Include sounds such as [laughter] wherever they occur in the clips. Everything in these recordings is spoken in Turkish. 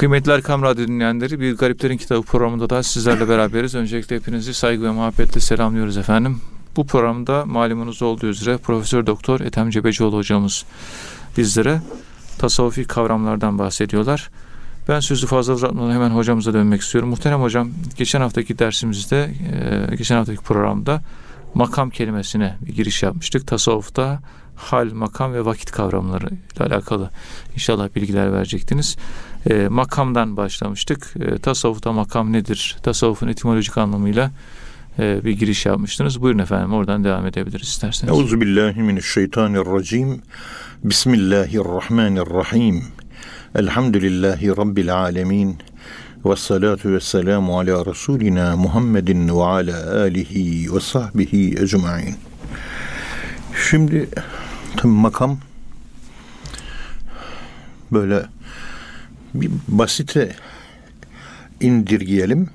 Kıymetli Erkam Radyo dinleyenleri bir Gariplerin Kitabı programında da sizlerle beraberiz. Öncelikle hepinizi saygı ve muhabbetle selamlıyoruz efendim. Bu programda malumunuz olduğu üzere Profesör Doktor Ethem Cebecioğlu hocamız bizlere tasavvufi kavramlardan bahsediyorlar. Ben sözü fazla uzatmadan hemen hocamıza dönmek istiyorum. Muhterem hocam geçen haftaki dersimizde, e, geçen haftaki programda makam kelimesine bir giriş yapmıştık. Tasavvufta hal, makam ve vakit kavramları ile alakalı inşallah bilgiler verecektiniz. E, makamdan başlamıştık. E, tasavvufta makam nedir? Tasavvufun etimolojik anlamıyla e, bir giriş yapmıştınız. Buyurun efendim oradan devam edebiliriz isterseniz. Euzubillahimineşşeytanirracim. Bismillahirrahmanirrahim. Elhamdülillahi Rabbil alemin. Ve salatu ve selamu ala Resulina Muhammedin ve ala alihi ve sahbihi ecma'in. Şimdi tabi makam böyle bir basite indirgeyelim.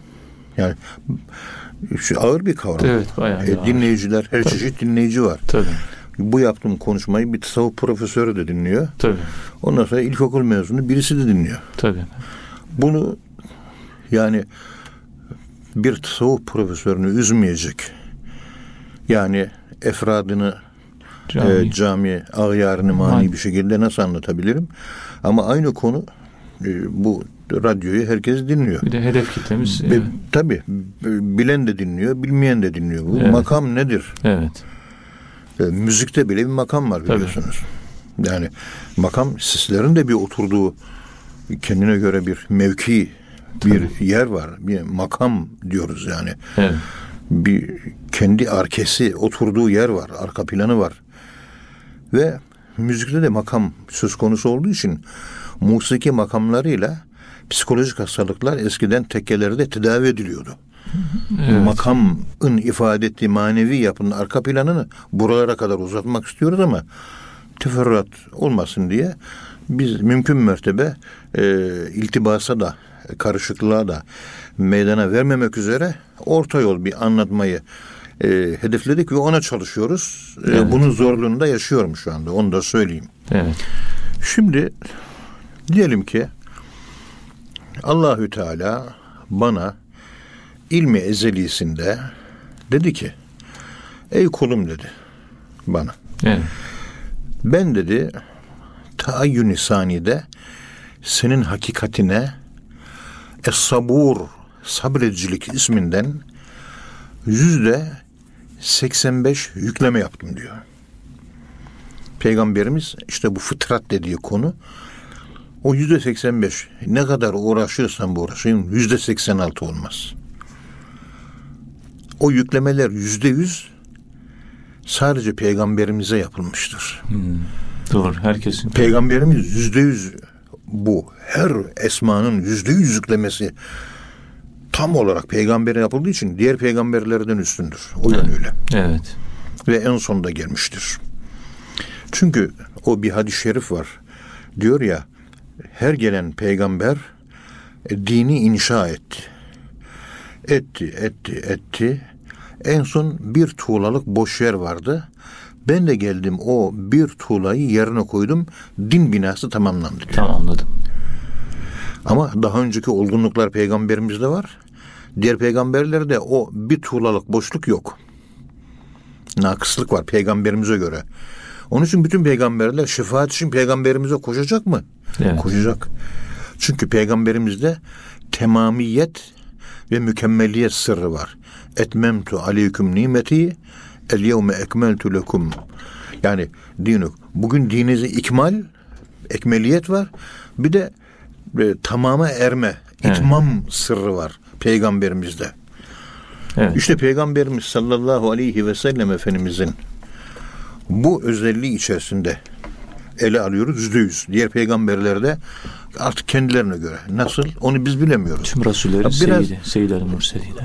Yani şu ağır bir kavram. Evet, bayağı e, dinleyiciler, her Tabii. çeşit dinleyici var. Tabii. Bu yaptığım konuşmayı bir tasavvuf profesörü de dinliyor. Tabii. Ondan sonra ilkokul mezunu birisi de dinliyor. Tabii. Bunu yani bir tasavvuf profesörünü üzmeyecek. Yani efradını cami, e, cami ağyarını mani bir şekilde nasıl anlatabilirim? Ama aynı konu e, bu radyoyu herkes dinliyor. Bir de hedef kitlemiz. Be, yani. Tabii. Bilen de dinliyor, bilmeyen de dinliyor. Bu evet. makam nedir? Evet. E, müzikte bile bir makam var biliyorsunuz. Tabii. Yani makam sislerin de bir oturduğu kendine göre bir mevki, bir Tabii. yer var. Bir makam diyoruz yani. Evet. Bir kendi arkesi, oturduğu yer var, arka planı var. Ve müzikte de makam söz konusu olduğu için musiki makamlarıyla psikolojik hastalıklar eskiden tekkelerde tedavi ediliyordu. Evet. Makamın ifade ettiği manevi yapının arka planını buralara kadar uzatmak istiyoruz ama teferruat olmasın diye biz mümkün mertebe e, iltibasa da karışıklığa da meydana vermemek üzere orta yol bir anlatmayı e, hedefledik ve ona çalışıyoruz. E, evet. E, bunun zorluğunu da yaşıyorum şu anda. Onu da söyleyeyim. Evet. Şimdi diyelim ki Allahü Teala bana ilmi ezelisinde dedi ki ey kulum dedi bana. Evet. Ben dedi taayyün saniyede senin hakikatine Es-Sabur sabredicilik isminden yüzde 85 yükleme yaptım diyor. Peygamberimiz işte bu fıtrat dediği konu o yüzde 85 ne kadar uğraşırsan bu uğraşayım yüzde 86 olmaz. O yüklemeler yüzde yüz sadece peygamberimize yapılmıştır. Hmm, doğru herkesin. Peygamberimiz yüzde yüz bu. Her esmanın yüzde yüz yüklemesi tam olarak peygambere yapıldığı için diğer peygamberlerden üstündür. O yönüyle. Evet. Ve en sonda gelmiştir. Çünkü o bir hadis-i şerif var. Diyor ya her gelen peygamber e, dini inşa etti. Etti, etti, etti. En son bir tuğlalık boş yer vardı. Ben de geldim o bir tuğlayı yerine koydum. Din binası tamamlandı. Diyor. Tamamladım. Ama daha önceki olgunluklar peygamberimizde var. Diğer peygamberlerde o bir tuğlalık boşluk yok. Nakıslık var peygamberimize göre. Onun için bütün peygamberler şefaat için peygamberimize koşacak mı? Evet. Koşacak. Çünkü peygamberimizde temamiyet ve mükemmeliyet sırrı var. Etmemtu aleyküm nimeti el yevme ekmeltu lekum. Yani dinuk. Bugün dininizi ikmal, ekmeliyet var. Bir de e, tamama erme, itmam evet. sırrı var peygamberimizde. Evet. İşte peygamberimiz sallallahu aleyhi ve sellem efendimizin bu özelliği içerisinde ele alıyoruz yüzde yüz. Diğer peygamberlerde artık kendilerine göre. Nasıl? Onu biz bilemiyoruz. Tüm Resulleri Biraz, Seyyid, Seyyid Murseliydi.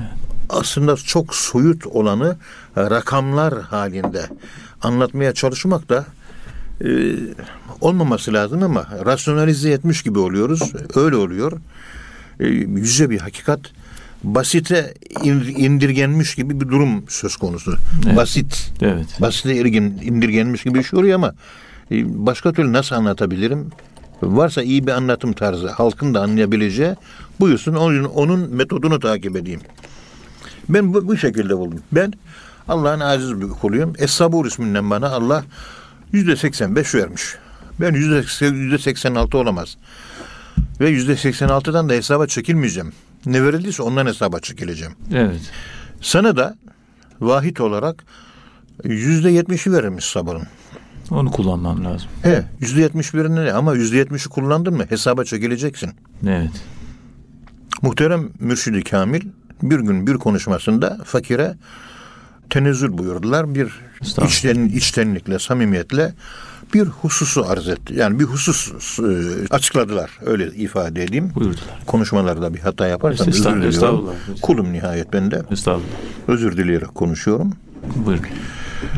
Aslında çok soyut olanı rakamlar halinde anlatmaya çalışmak da e, olmaması lazım ama rasyonalize etmiş gibi oluyoruz. Öyle oluyor. E, yüce bir hakikat basite indirgenmiş gibi bir durum söz konusu. Evet. Basit. Evet. Basite indirgenmiş gibi bir şey oluyor ama e, başka türlü nasıl anlatabilirim? Varsa iyi bir anlatım tarzı, halkın da anlayabileceği buyursun onun, onun metodunu takip edeyim. Ben bu, bu şekilde buldum. Ben Allah'ın aziz bir kuluyum. Es-Sabur isminden bana Allah yüzde 85 vermiş. Ben yüzde yüzde 86 olamaz. Ve yüzde 86'dan da hesaba çekilmeyeceğim. Ne verildiyse ondan hesaba çekileceğim. Evet. Sana da vahit olarak yüzde 70'i verilmiş sabırın. Onu kullanmam lazım. He, yüzde 71'ini ne? Ama yüzde 70'i kullandın mı hesaba çekileceksin. Evet. Muhterem Mürşidi Kamil bir gün bir konuşmasında fakire tenezzül buyurdular. Bir içten, içtenlikle, samimiyetle bir hususu arz etti. Yani bir husus e, açıkladılar. Öyle ifade edeyim. Buyurdular. Konuşmalarda bir hata yaparsam özür diliyorum. estağfurullah. Kulum nihayet ben de. Estağfurullah. Özür dileyerek konuşuyorum. Buyurun.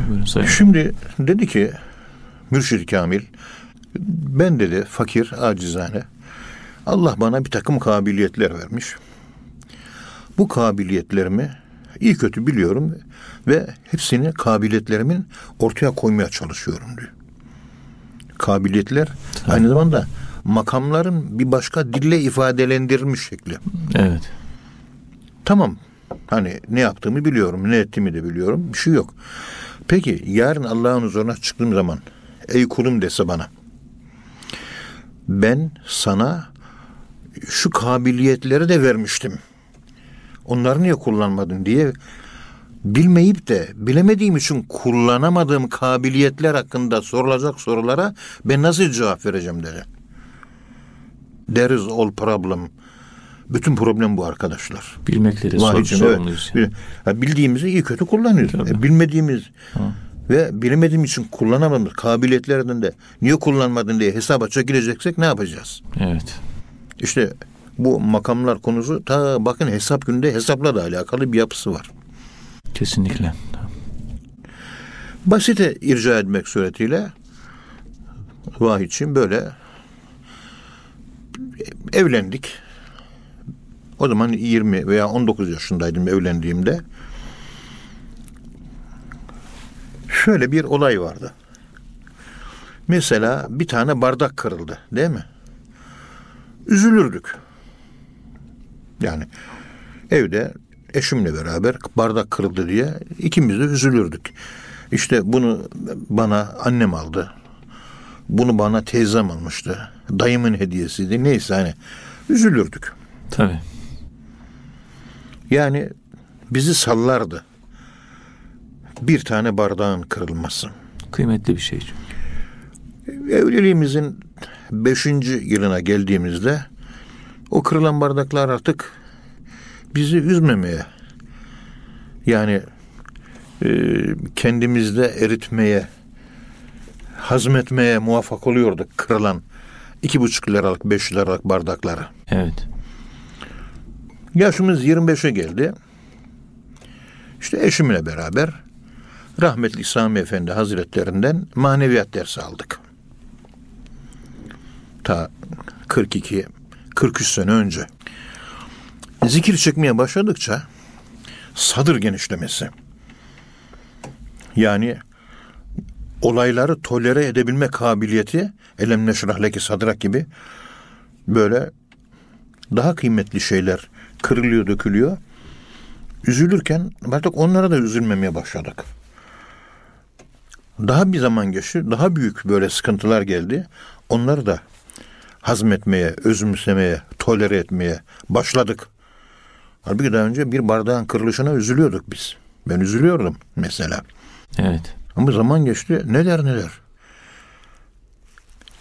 Buyurun sayın. Şimdi dedi ki Mürşid Kamil ben dedi fakir acizane Allah bana bir takım kabiliyetler vermiş. Bu kabiliyetlerimi iyi kötü biliyorum ve hepsini kabiliyetlerimin ortaya koymaya çalışıyorum diyor. Kabiliyetler aynı zamanda makamların bir başka dille ifadelendirilmiş şekli. Evet. Tamam. Hani ne yaptığımı biliyorum, ne ettiğimi de biliyorum. Bir şey yok. Peki yarın Allah'ın huzuruna çıktığım zaman ey kulum dese bana ben sana şu kabiliyetleri de vermiştim. Onları niye kullanmadın diye bilmeyip de bilemediğim için kullanamadığım kabiliyetler hakkında sorulacak sorulara ben nasıl cevap vereceğim dedi. There is all problem. Bütün problem bu arkadaşlar. Sor, için, sorumluyuz. evet. Ha, Bildiğimizi iyi kötü kullanıyoruz. Tabii. E, bilmediğimiz ve bilemediğim için kullanamadığımız kabiliyetlerden de niye kullanmadın diye hesaba çekileceksek ne yapacağız? Evet. İşte bu makamlar konusu ta bakın hesap günde hesapla da alakalı bir yapısı var. Kesinlikle. Basite irca etmek suretiyle Vahidçim böyle evlendik. O zaman 20 veya 19 yaşındaydım evlendiğimde. Şöyle bir olay vardı. Mesela bir tane bardak kırıldı değil mi? Üzülürdük. Yani evde eşimle beraber bardak kırıldı diye ikimiz de üzülürdük. İşte bunu bana annem aldı. Bunu bana teyzem almıştı. Dayımın hediyesiydi. Neyse hani üzülürdük. Tabii. Yani bizi sallardı. Bir tane bardağın kırılması. Kıymetli bir şey. Evliliğimizin beşinci yılına geldiğimizde o kırılan bardaklar artık bizi üzmemeye yani e, kendimizde eritmeye hazmetmeye muvaffak oluyorduk kırılan iki buçuk liralık beş liralık bardakları. Evet. Yaşımız 25'e geldi. İşte eşimle beraber rahmetli Sami Efendi Hazretlerinden maneviyat dersi aldık. Ta 42 43 sene önce. Zikir çekmeye başladıkça sadır genişlemesi. Yani olayları tolere edebilme kabiliyeti elem neşrah leki sadrak gibi böyle daha kıymetli şeyler kırılıyor, dökülüyor. Üzülürken artık onlara da üzülmemeye başladık. Daha bir zaman geçti, daha büyük böyle sıkıntılar geldi. Onları da hazmetmeye, özümsemeye, tolere etmeye başladık. Halbuki daha önce bir bardağın kırılışına üzülüyorduk biz. Ben üzülüyordum mesela. Evet. Ama zaman geçti neler neler.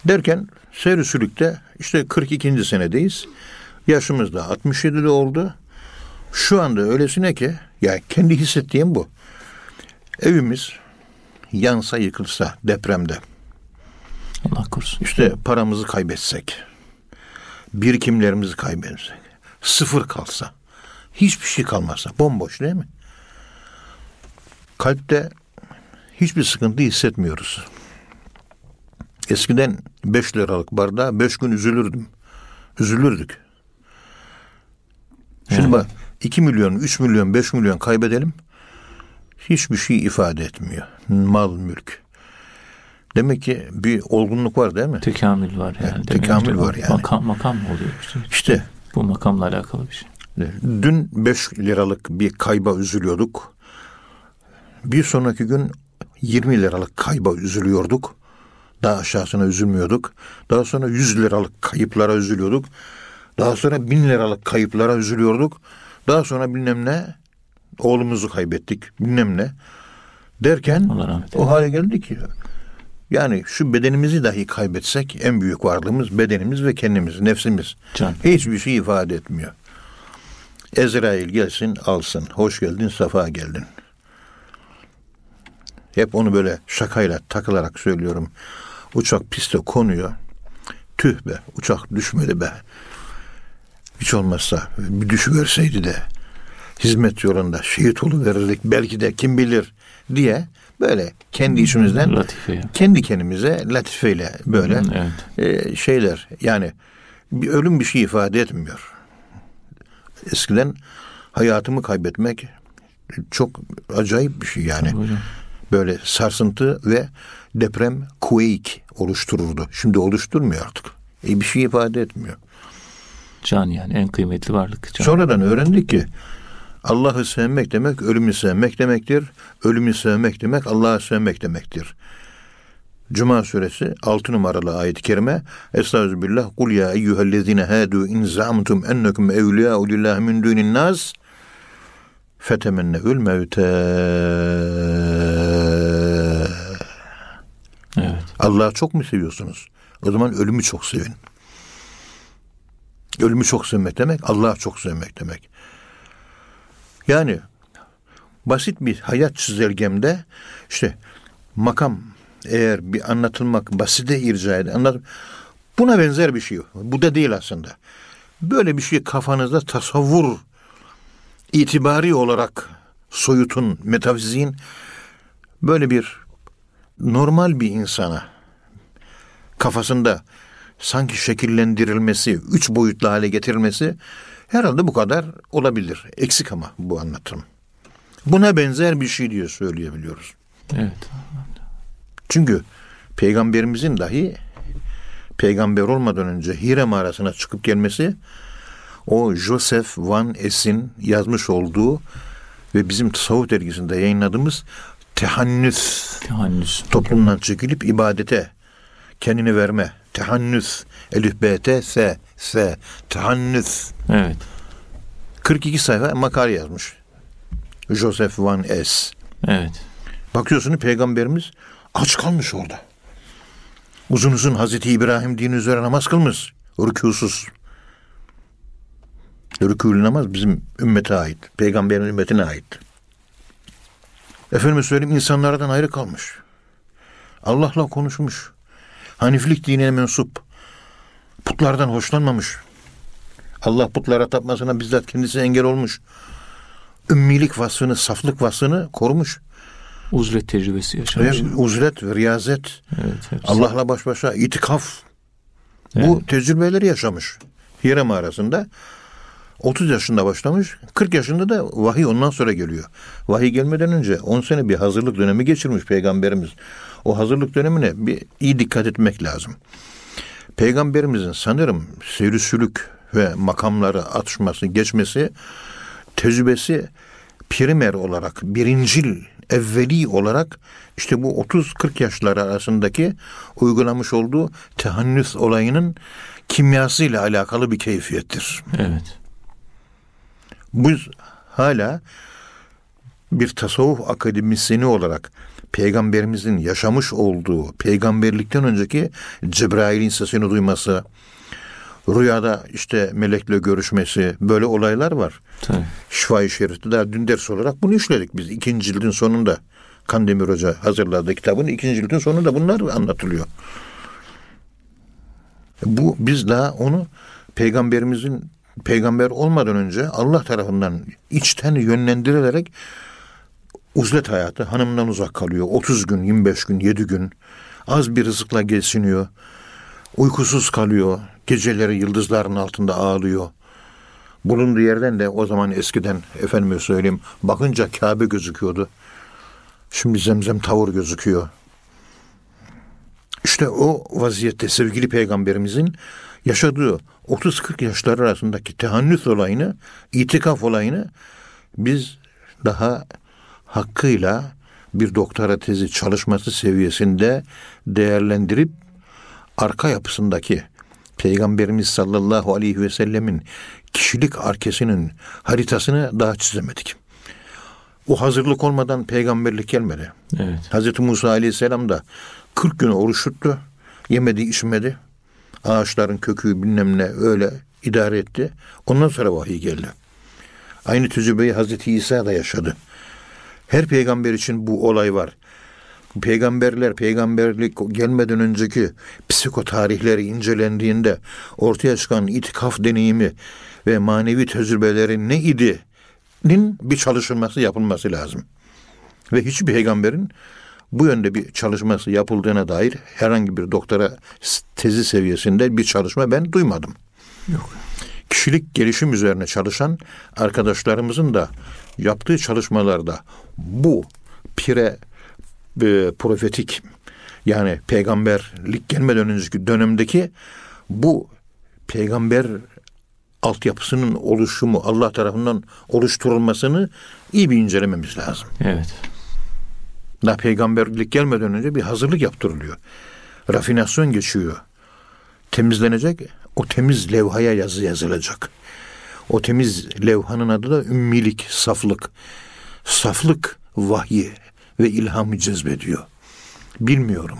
Derken seyr sülükte işte 42. senedeyiz. Yaşımız da 67'de oldu. Şu anda öylesine ki ya kendi hissettiğim bu. Evimiz yansa yıkılsa depremde Allah korusun. işte paramızı kaybetsek, birikimlerimizi kaybetsek, sıfır kalsa, hiçbir şey kalmazsa, bomboş değil mi? Kalpte hiçbir sıkıntı hissetmiyoruz. Eskiden 5 liralık bardağa 5 gün üzülürdüm. Üzülürdük. Şimdi bak 2 milyon, 3 milyon, 5 milyon kaybedelim. Hiçbir şey ifade etmiyor. Mal, mülk. Demek ki bir olgunluk var değil mi? Tekamül var yani. Evet, tekamül var yani. Makam, makam mı oluyor? İşte, işte. Bu makamla alakalı bir şey. Dün 5 liralık bir kayba üzülüyorduk. Bir sonraki gün 20 liralık kayba üzülüyorduk. Daha aşağısına üzülmüyorduk. Daha sonra 100 liralık kayıplara üzülüyorduk. Daha sonra 1000 liralık kayıplara üzülüyorduk. Daha sonra bilmem ne oğlumuzu kaybettik bilmem ne derken o hale geldi ki yani şu bedenimizi dahi kaybetsek en büyük varlığımız bedenimiz ve kendimiz, nefsimiz. Can. Hiçbir şey ifade etmiyor. Ezrail gelsin alsın. Hoş geldin, safa geldin. Hep onu böyle şakayla takılarak söylüyorum. Uçak piste konuyor. Tüh be uçak düşmedi be. Hiç olmazsa bir düşüverseydi de hizmet yolunda şehit verirdik belki de kim bilir diye böyle kendi işimizden Latife. kendi kendimize latifeyle böyle evet. e, şeyler yani bir ölüm bir şey ifade etmiyor. Eskiden hayatımı kaybetmek çok acayip bir şey yani. Böyle sarsıntı ve deprem quake oluştururdu. Şimdi oluşturmuyor artık. E bir şey ifade etmiyor. Can yani en kıymetli varlık. Can. Sonradan öğrendik ki Allah'ı sevmek demek ölümü sevmek demektir. Ölümü sevmek demek Allah'ı sevmek demektir. Cuma suresi 6 numaralı ayet-i kerime Estağfirullah Kul ya eyyühellezine hâdû in za'mtum ennekum evliyâ'u lillâhi min dûnin nâs fetemennevül mevte Evet. Allah'ı çok mu seviyorsunuz? O zaman ölümü çok sevin. Ölümü çok sevmek demek Allah'ı çok sevmek demek. Yani basit bir hayat çizelgemde işte makam eğer bir anlatılmak basite irca eder. Anlat Buna benzer bir şey. Bu da değil aslında. Böyle bir şey kafanızda tasavvur itibari olarak soyutun, metafiziğin böyle bir normal bir insana kafasında sanki şekillendirilmesi, üç boyutlu hale getirilmesi herhalde bu kadar olabilir. Eksik ama bu anlatım. Buna benzer bir şey diye söyleyebiliyoruz. Evet. Çünkü peygamberimizin dahi peygamber olmadan önce Hire mağarasına çıkıp gelmesi o Joseph Van Es'in yazmış olduğu ve bizim tasavvuf dergisinde yayınladığımız tehannüs, tehannüs. toplumdan çekilip ibadete kendini verme tehannüs elif b t s s tehannüs. Evet. 42 sayfa makale yazmış Joseph Van Es evet. Bakıyorsunuz peygamberimiz aç kalmış orada uzun uzun Hazreti İbrahim dini üzere namaz kılmış rükûsuz rükûlü namaz bizim ümmete ait peygamberin ümmetine ait Efendim söyleyeyim insanlardan ayrı kalmış. Allah'la konuşmuş. Haniflik dinine mensup. Putlardan hoşlanmamış. Allah putlara tapmasına bizzat kendisi engel olmuş. Ümmilik vasfını, saflık vasfını korumuş. Uzlet tecrübesi yaşamış. Evet, uzlet, riyazet, evet, Allah'la baş başa, itikaf. Evet. Bu tecrübeleri yaşamış. Hire mağarasında 30 yaşında başlamış, 40 yaşında da vahiy ondan sonra geliyor. Vahiy gelmeden önce 10 sene bir hazırlık dönemi geçirmiş peygamberimiz. O hazırlık dönemine bir iyi dikkat etmek lazım. Peygamberimizin sanırım seyrisülük ve makamları atışması, geçmesi, tecrübesi primer olarak, birincil, evveli olarak işte bu 30-40 yaşları arasındaki uygulamış olduğu tehannüs olayının kimyasıyla alakalı bir keyfiyettir. Evet. Bu hala bir tasavvuf akademisyeni olarak peygamberimizin yaşamış olduğu peygamberlikten önceki Cebrail'in sesini duyması, rüyada işte melekle görüşmesi böyle olaylar var. Tabii. Şifa-i Şerif'te daha dün ders olarak bunu işledik biz ikinci cildin sonunda. Kandemir Hoca hazırladığı kitabın ikinci cildin sonunda bunlar anlatılıyor. Bu biz daha onu peygamberimizin peygamber olmadan önce Allah tarafından içten yönlendirilerek uzlet hayatı hanımdan uzak kalıyor. 30 gün, 25 gün, 7 gün az bir rızıkla geçiniyor. Uykusuz kalıyor. Geceleri yıldızların altında ağlıyor. Bulunduğu yerden de o zaman eskiden efendime söyleyeyim bakınca Kabe gözüküyordu. Şimdi zemzem tavır gözüküyor. İşte o vaziyette sevgili peygamberimizin yaşadığı 30-40 yaşlar arasındaki tehannüs olayını, itikaf olayını biz daha hakkıyla bir doktora tezi çalışması seviyesinde değerlendirip arka yapısındaki Peygamberimiz sallallahu aleyhi ve sellemin kişilik arkesinin haritasını daha çizemedik. O hazırlık olmadan peygamberlik gelmedi. Evet. Hazreti Musa aleyhisselam da 40 gün oruç tuttu. Yemedi içmedi. Ağaçların kökü bilmem ne öyle idare etti. Ondan sonra vahiy geldi. Aynı tecrübeyi Hazreti İsa da yaşadı. Her peygamber için bu olay var. Peygamberler peygamberlik gelmeden önceki psikotarihleri incelendiğinde ortaya çıkan itikaf deneyimi ve manevi tecrübeleri ne idi? nin bir çalışılması yapılması lazım. Ve hiçbir peygamberin bu yönde bir çalışması yapıldığına dair herhangi bir doktora tezi seviyesinde bir çalışma ben duymadım. Yok. Kişilik gelişim üzerine çalışan arkadaşlarımızın da yaptığı çalışmalarda bu pire e, profetik yani peygamberlik gelmeden önceki dönemdeki bu peygamber altyapısının oluşumu Allah tarafından oluşturulmasını iyi bir incelememiz lazım. Evet. Daha peygamberlik gelmeden önce bir hazırlık yaptırılıyor. Rafinasyon geçiyor. Temizlenecek, o temiz levhaya yazı yazılacak. O temiz levhanın adı da ümmilik, saflık. Saflık vahyi ve ilhamı cezbediyor. Bilmiyorum.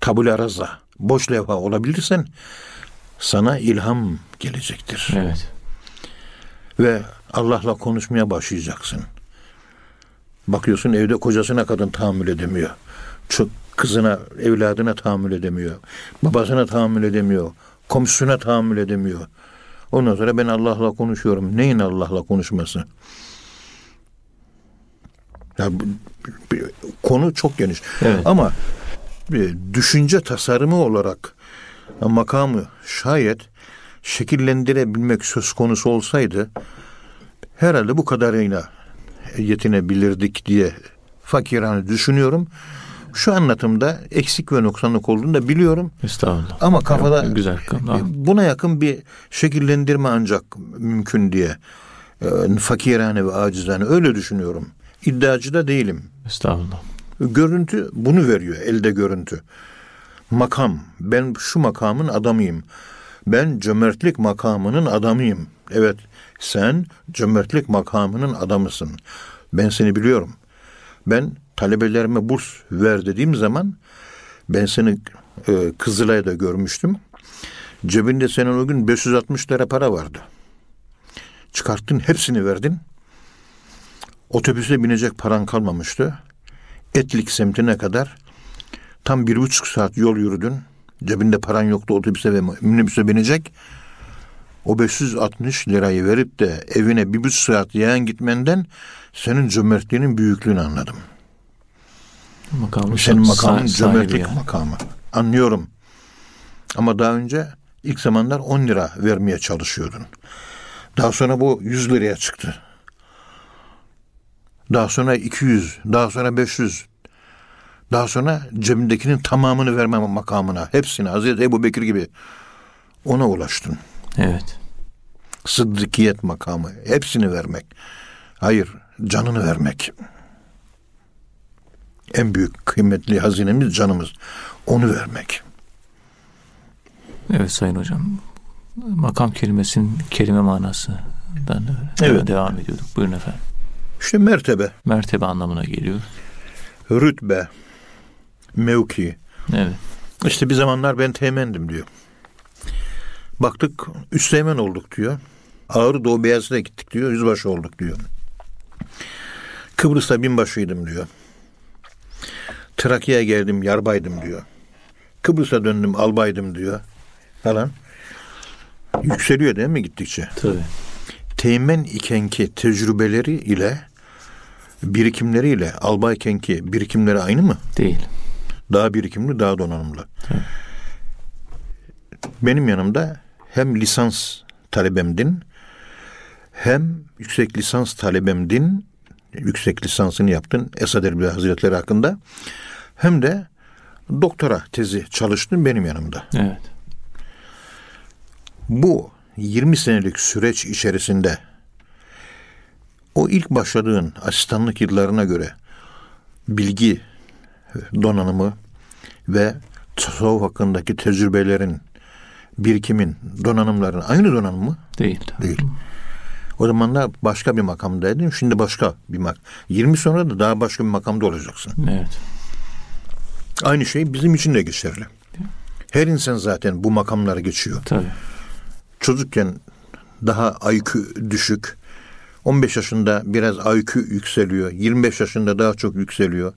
Tabula araza, boş levha olabilirsen sana ilham gelecektir. Evet. Ve Allah'la konuşmaya başlayacaksın. Bakıyorsun evde kocasına kadın tahammül edemiyor. Çok kızına, evladına tahammül edemiyor. Babasına tahammül edemiyor. Komşusuna tahammül edemiyor. Ondan sonra ben Allah'la konuşuyorum. Neyin Allah'la konuşması? Ya, konu çok geniş. Evet. Ama düşünce tasarımı olarak makamı şayet şekillendirebilmek söz konusu olsaydı herhalde bu kadarıyla yetinebilirdik diye fakirane düşünüyorum. Şu anlatımda eksik ve noksanlık olduğunu da biliyorum. Estağfurullah. Ama kafada Yok, güzel. Buna yakın bir şekillendirme ancak mümkün diye e, fakirane ve acizane öyle düşünüyorum. İddiacı da değilim. Estağfurullah. Görüntü bunu veriyor elde görüntü makam. Ben şu makamın adamıyım. Ben cömertlik makamının adamıyım. Evet sen cömertlik makamının adamısın. Ben seni biliyorum. Ben talebelerime burs ver dediğim zaman ben seni e, Kızılay'da görmüştüm. Cebinde senin o gün 560 lira para vardı. Çıkarttın hepsini verdin. Otobüse binecek paran kalmamıştı. Etlik semtine kadar Tam bir buçuk saat yol yürüdün. Cebinde paran yoktu otobüse ve minibüse binecek. O 560 lirayı verip de evine bir buçuk saat yayan gitmenden senin cömertliğinin büyüklüğünü anladım. Makamı senin makamın sah- cömertlik yani. makamı. Anlıyorum. Ama daha önce ilk zamanlar 10 lira vermeye çalışıyordun. Daha sonra bu 100 liraya çıktı. Daha sonra 200, daha sonra 500, daha sonra cebindekinin tamamını vermem makamına. Hepsini Hazreti Ebu Bekir gibi ona ulaştın. Evet. Sıddıkiyet makamı. Hepsini vermek. Hayır, canını vermek. En büyük kıymetli hazinemiz canımız. Onu vermek. Evet Sayın Hocam. Makam kelimesinin kelime manası. Ben de öyle Evet. devam ediyorduk. Buyurun efendim. İşte mertebe, Mertebe anlamına geliyor. rütbe, mevki. Evet. İşte bir zamanlar ben teğmendim diyor. Baktık üst teğmen olduk diyor. Ağrı Doğu Beyazıt'a gittik diyor. Yüzbaşı olduk diyor. Kıbrıs'ta binbaşıydım diyor. Trakya'ya geldim yarbaydım diyor. Kıbrıs'a döndüm albaydım diyor. Falan. Yükseliyor değil mi gittikçe? Tabii. Teğmen ikenki tecrübeleri ile birikimleriyle albaykenki birikimleri aynı mı? Değil. Daha birikimli, daha donanımlı. Benim yanımda hem lisans talebemdin, hem yüksek lisans talebemdin, yüksek lisansını yaptın Esad Erbil Hazretleri hakkında, hem de doktora tezi çalıştım benim yanımda. Evet. Bu 20 senelik süreç içerisinde o ilk başladığın asistanlık yıllarına göre bilgi donanımı ve tasavvuf hakkındaki tecrübelerin, birikimin, donanımların aynı donanım mı? Değil. Değil. O zamanlar başka bir makamdaydın, şimdi başka bir makam. 20 sonra da daha başka bir makamda olacaksın. Evet. Aynı şey bizim için de geçerli. Her insan zaten bu makamlara geçiyor. Tabii. Çocukken daha IQ düşük, 15 yaşında biraz IQ yükseliyor, 25 yaşında daha çok yükseliyor.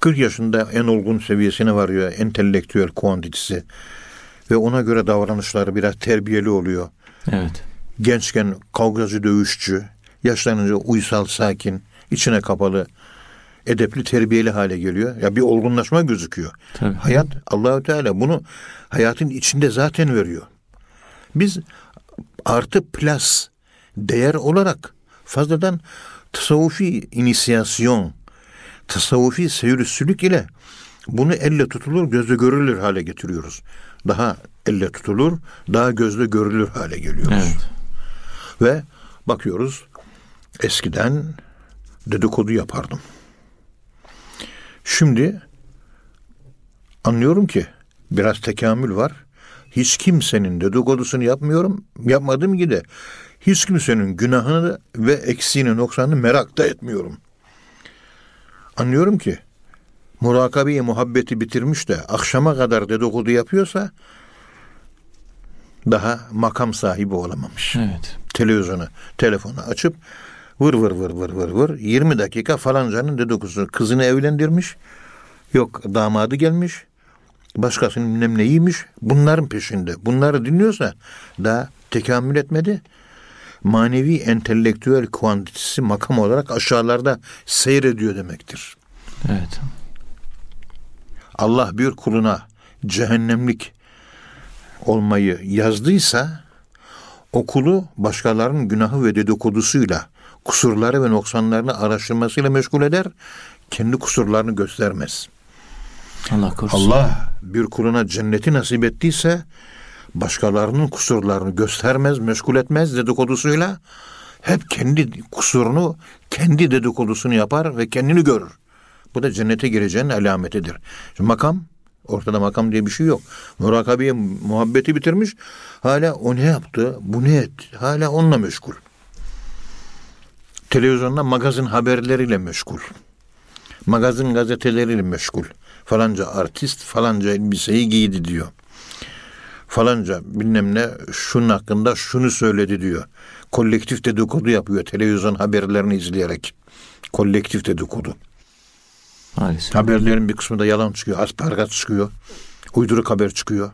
40 yaşında en olgun seviyesine varıyor entelektüel kuantitesi ve ona göre davranışları biraz terbiyeli oluyor. Evet. Gençken kavgacı dövüşçü, yaşlanınca uysal sakin, içine kapalı, edepli terbiyeli hale geliyor. Ya bir olgunlaşma gözüküyor. Tabii. Hayat Allahü Teala bunu hayatın içinde zaten veriyor. Biz artı plus değer olarak fazladan tasavvufi inisiyasyon, tasavvufi seyir sülük ile bunu elle tutulur, gözle görülür hale getiriyoruz. Daha elle tutulur, daha gözle görülür hale geliyoruz. Evet. Ve bakıyoruz eskiden dedikodu yapardım. Şimdi anlıyorum ki biraz tekamül var. Hiç kimsenin dedikodusunu yapmıyorum. Yapmadığım gibi de hiç kimsenin günahını ve eksiğini, noksanını merak da etmiyorum. Anlıyorum ki murakabeyi, muhabbeti bitirmiş de akşama kadar dedikodu yapıyorsa daha makam sahibi olamamış. Evet. Televizyonu, telefonu açıp vır vır vır vır vır vır 20 dakika falancanın dedikodusu kızını evlendirmiş. Yok damadı gelmiş. Başkasının bilmem neyiymiş. Bunların peşinde. Bunları dinliyorsa daha tekamül etmedi. Manevi entelektüel kuantitesi makam olarak aşağılarda seyrediyor demektir. Evet. Allah bir kuluna cehennemlik olmayı yazdıysa o kulu başkalarının günahı ve dedikodusuyla kusurları ve noksanlarını araştırmasıyla meşgul eder. Kendi kusurlarını göstermez. Allah korusun. Allah bir kuluna cenneti nasip ettiyse başkalarının kusurlarını göstermez, meşgul etmez dedikodusuyla. Hep kendi kusurunu, kendi dedikodusunu yapar ve kendini görür. Bu da cennete gireceğin alametidir. Şimdi makam, ortada makam diye bir şey yok. Murakabeye muhabbeti bitirmiş. Hala o ne yaptı, bu ne etti? Hala onunla meşgul. Televizyonda magazin haberleriyle meşgul. Magazin gazeteleriyle meşgul. Falanca artist falanca elbiseyi giydi diyor. Falanca bilmem ne şunun hakkında şunu söyledi diyor. Kolektif dedikodu yapıyor televizyon haberlerini izleyerek. Kolektif dedikodu. Maalesef. Haberlerin bir kısmı da yalan çıkıyor. Aspargat çıkıyor. Uyduruk haber çıkıyor.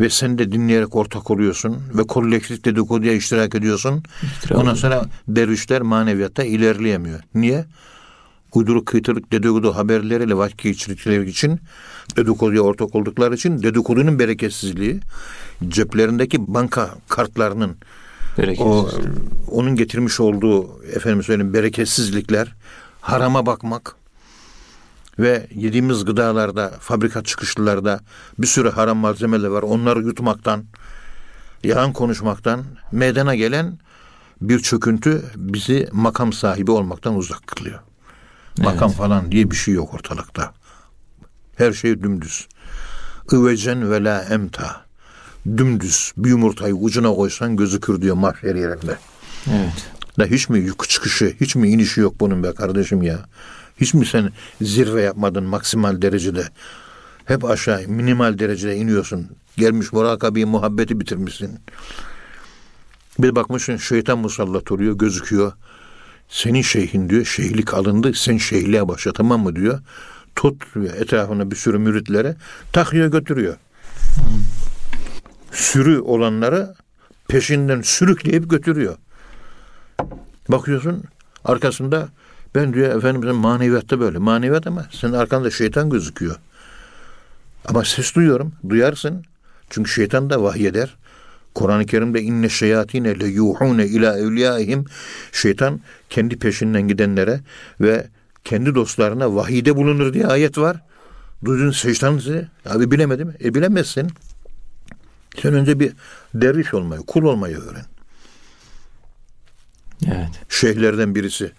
Ve sen de dinleyerek ortak oluyorsun. Ve kolektif dedikoduya iştirak ediyorsun. İftira Ondan oluyor. sonra dervişler maneviyatta ilerleyemiyor. Niye? Uyduruk kıytırık dedikodu haberleriyle vakit geçirdikleri için dedikoduya ortak oldukları için dedikodunun bereketsizliği ceplerindeki banka kartlarının o onun getirmiş olduğu efendim söyleyeyim bereketsizlikler, harama bakmak ve yediğimiz gıdalarda, fabrika çıkışlılarda bir sürü haram malzemeler var. Onları yutmaktan, yalan konuşmaktan meydana gelen bir çöküntü bizi makam sahibi olmaktan uzak kılıyor. Makam falan diye bir şey yok ortalıkta. Her şey dümdüz. Ivecen ve la emta. Dümdüz. Bir yumurtayı ucuna koysan gözükür diyor mahşer yerinde. Evet. Da hiç mi çıkışı, hiç mi inişi yok bunun be kardeşim ya? Hiç mi sen zirve yapmadın maksimal derecede? Hep aşağı minimal derecede iniyorsun. Gelmiş murakabeyi muhabbeti bitirmişsin. Bir bakmışsın şeytan musallat oluyor gözüküyor. Senin şeyhin diyor şeyhlik alındı sen şeyhliğe başla tamam mı diyor. Tut diyor, etrafına bir sürü müritlere takıyor götürüyor. Sürü olanları peşinden sürükleyip götürüyor. Bakıyorsun arkasında ben diyor efendim sen maneviyatta böyle. Maneviyat ama senin arkanda şeytan gözüküyor. Ama ses duyuyorum. Duyarsın. Çünkü şeytan da vahyeder. Kur'an-ı Kerim'de inne şeyatine le yuhune ila evliyaihim şeytan kendi peşinden gidenlere ve kendi dostlarına vahide bulunur diye ayet var. Duydun secden size. Abi bilemedim. E bilemezsin. Sen önce bir derviş olmayı, kul olmayı öğren. Evet. Şeyhlerden birisi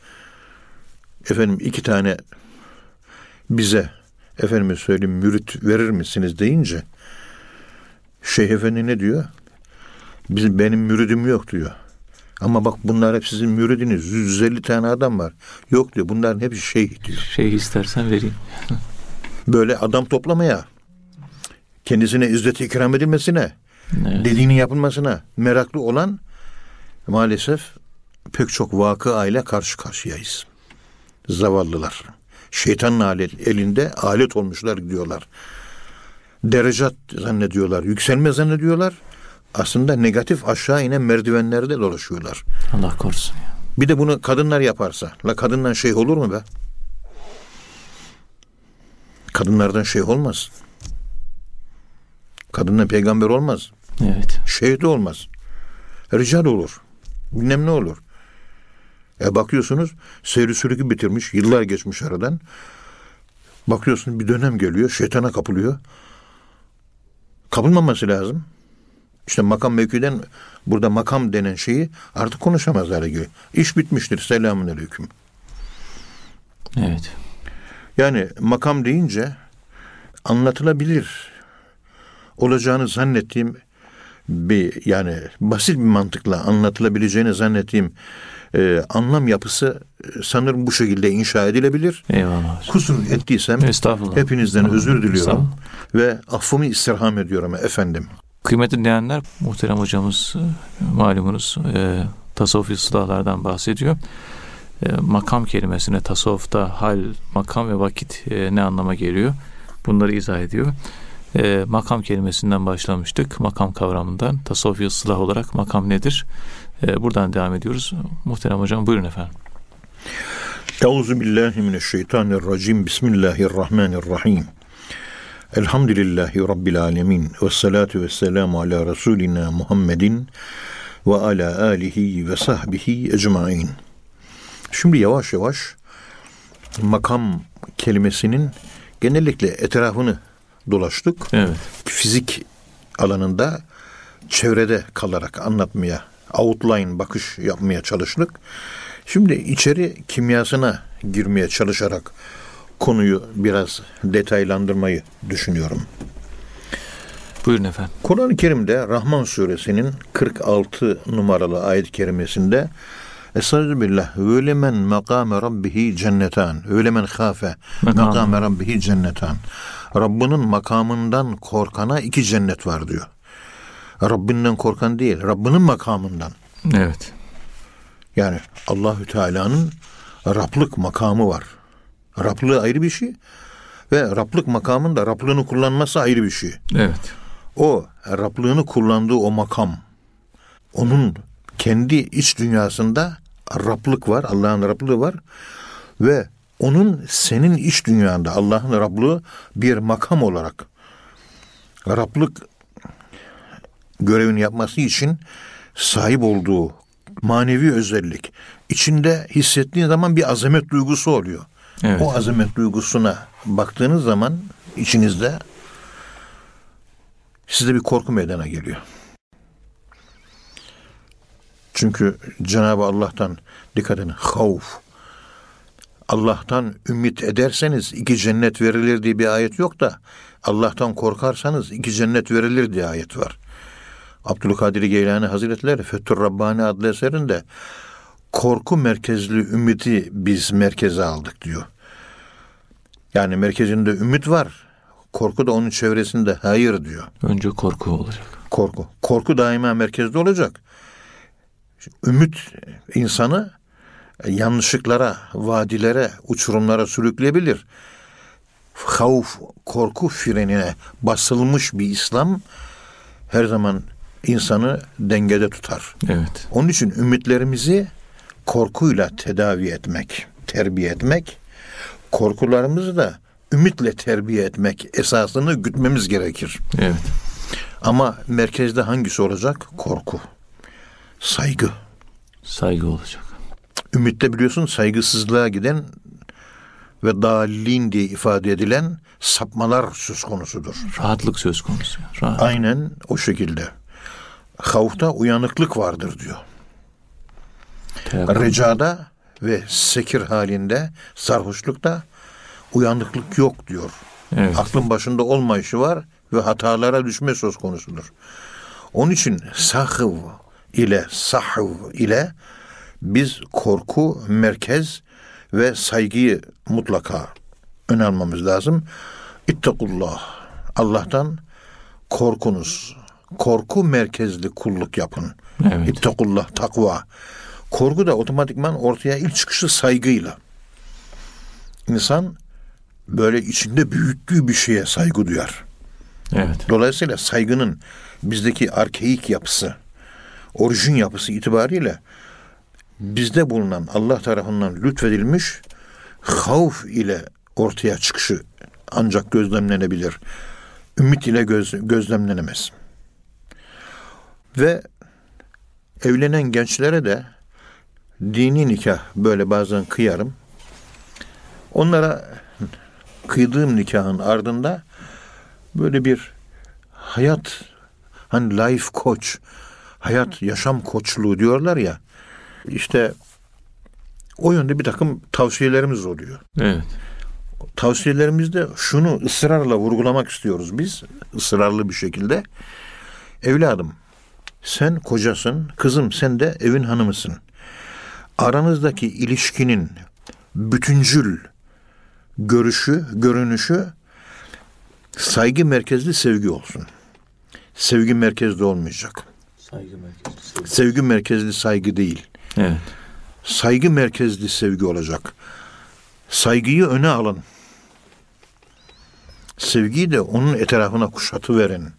efendim iki tane bize efendime söyleyeyim mürit verir misiniz deyince Şeyh Efendi ne diyor? Bizim, benim müridim yok diyor. Ama bak bunlar hep sizin müridiniz. 150 tane adam var. Yok diyor. Bunların hepsi şeyh diyor. Şey istersen vereyim. [laughs] Böyle adam toplamaya, kendisine izzet ikram edilmesine, Evet. dediğinin yapılmasına meraklı olan maalesef pek çok vakı ile karşı karşıyayız. Zavallılar. Şeytanın alet, elinde alet olmuşlar diyorlar. Derecat zannediyorlar, yükselme zannediyorlar. Aslında negatif aşağı inen merdivenlerde dolaşıyorlar. Allah korusun. ya. Bir de bunu kadınlar yaparsa. La kadından şeyh olur mu be? Kadınlardan şeyh olmaz. Kadından peygamber olmaz. Evet. Şeyh de olmaz. Rical olur. Bilmem ne olur. E bakıyorsunuz seyri sürükü bitirmiş. Yıllar geçmiş aradan. Bakıyorsun bir dönem geliyor. Şeytana kapılıyor. Kapılmaması lazım. İşte makam mevkiden burada makam denen şeyi artık konuşamaz hale geliyor. İş bitmiştir. Selamun aleyküm. Evet. Yani makam deyince anlatılabilir olacağını zannettiğim bir yani basit bir mantıkla anlatılabileceğini zannettiğim e, anlam yapısı e, sanırım bu şekilde inşa edilebilir. Eyvallah. Kusur ettiysem hepinizden özür diliyorum ve affımı istirham ediyorum efendim. Kıymetli dinleyenler, muhterem hocamız e, malumunuz e, tasavvufi silahlardan bahsediyor. E, makam kelimesine tasavvufta hal, makam ve vakit e, ne anlama geliyor? Bunları izah ediyor. E, makam kelimesinden başlamıştık. Makam kavramından tasavvufi silah olarak makam nedir? E, buradan devam ediyoruz. Muhterem hocam buyurun efendim. Euzu billahi mineşşeytanirracim. Bismillahirrahmanirrahim. Elhamdülillahi Rabbil alemin. Ve salatu ve selamu ala Resulina Muhammedin ve ala alihi ve sahbihi ecmain. Şimdi yavaş yavaş makam kelimesinin genellikle etrafını dolaştık. Evet. Fizik alanında çevrede kalarak anlatmaya, outline bakış yapmaya çalıştık. Şimdi içeri kimyasına girmeye çalışarak konuyu biraz detaylandırmayı düşünüyorum. Buyurun efendim. Kur'an-ı Kerim'de Rahman suresinin 46 numaralı ayet-i kerimesinde Estağfirullah. Ve men makame rabbihi cennetan. Ve men khafe Makam. makame rabbihi cennetan. Rabbinin makamından korkana iki cennet var diyor. Rabbinden korkan değil, Rabbinin makamından. Evet. Yani Allahü Teala'nın Rablık makamı var. Rablığı ayrı bir şey ve Rablık makamında Rablığını kullanması ayrı bir şey. Evet. O Rablığını kullandığı o makam onun kendi iç dünyasında Rablık var, Allah'ın Rablığı var ve onun senin iç dünyanda Allah'ın Rablığı bir makam olarak Rablık görevini yapması için sahip olduğu manevi özellik içinde hissettiğin zaman bir azamet duygusu oluyor. Evet. O azamet duygusuna baktığınız zaman içinizde size bir korku meydana geliyor. Çünkü Cenab-ı Allah'tan dikkat edin havf. Allah'tan ümit ederseniz iki cennet verilir diye bir ayet yok da Allah'tan korkarsanız iki cennet verilir diye ayet var. Abdülkadir Geylani Hazretleri Fethur Rabbani adlı eserinde korku merkezli ümiti biz merkeze aldık diyor. Yani merkezinde ümit var. Korku da onun çevresinde hayır diyor. Önce korku olacak. Korku. Korku daima merkezde olacak. Ümit insanı yanlışlıklara, vadilere, uçurumlara sürükleyebilir. Havf, korku frenine basılmış bir İslam her zaman insanı dengede tutar. Evet. Onun için ümitlerimizi korkuyla tedavi etmek, terbiye etmek, korkularımızı da ümitle terbiye etmek esasını gütmemiz gerekir. Evet. Ama merkezde hangisi olacak? Korku. Saygı. Saygı olacak. Ümitte biliyorsun saygısızlığa giden ve dalin diye ifade edilen sapmalar söz konusudur. Rahatlık söz konusu. Rahat. Aynen o şekilde. Havfta uyanıklık vardır diyor. Teyakkuz. Recada ve sekir halinde, sarhoşlukta uyanıklık yok diyor. Evet. Aklın başında olmayışı var ve hatalara düşme söz konusudur. Onun için sahv ile sahv ile biz korku, merkez ve saygıyı mutlaka öne almamız lazım. İttakullah. Allah'tan korkunuz. Korku merkezli kulluk yapın. Evet. İttakullah, takva. Korku da otomatikman ortaya ilk çıkışı saygıyla. İnsan böyle içinde büyüttüğü bir şeye saygı duyar. Evet. Dolayısıyla saygının bizdeki arkeik yapısı, orijin yapısı itibariyle bizde bulunan Allah tarafından lütfedilmiş havf ile ortaya çıkışı ancak gözlemlenebilir. Ümit ile göz, gözlemlenemez. Ve evlenen gençlere de dini nikah böyle bazen kıyarım. Onlara kıydığım nikahın ardında böyle bir hayat hani life coach, hayat yaşam koçluğu diyorlar ya. İşte o yönde bir takım tavsiyelerimiz oluyor. Evet. Tavsiyelerimizde şunu ısrarla vurgulamak istiyoruz biz. ısrarlı bir şekilde. Evladım sen kocasın, kızım sen de evin hanımısın. Aranızdaki ilişkinin bütüncül görüşü, görünüşü saygı merkezli sevgi olsun. Sevgi merkezli olmayacak. Saygı merkezi. Sevgi merkezli saygı değil. Evet. Saygı merkezli sevgi olacak. Saygıyı öne alın. Sevgiyi de onun etrafına kuşatı verin.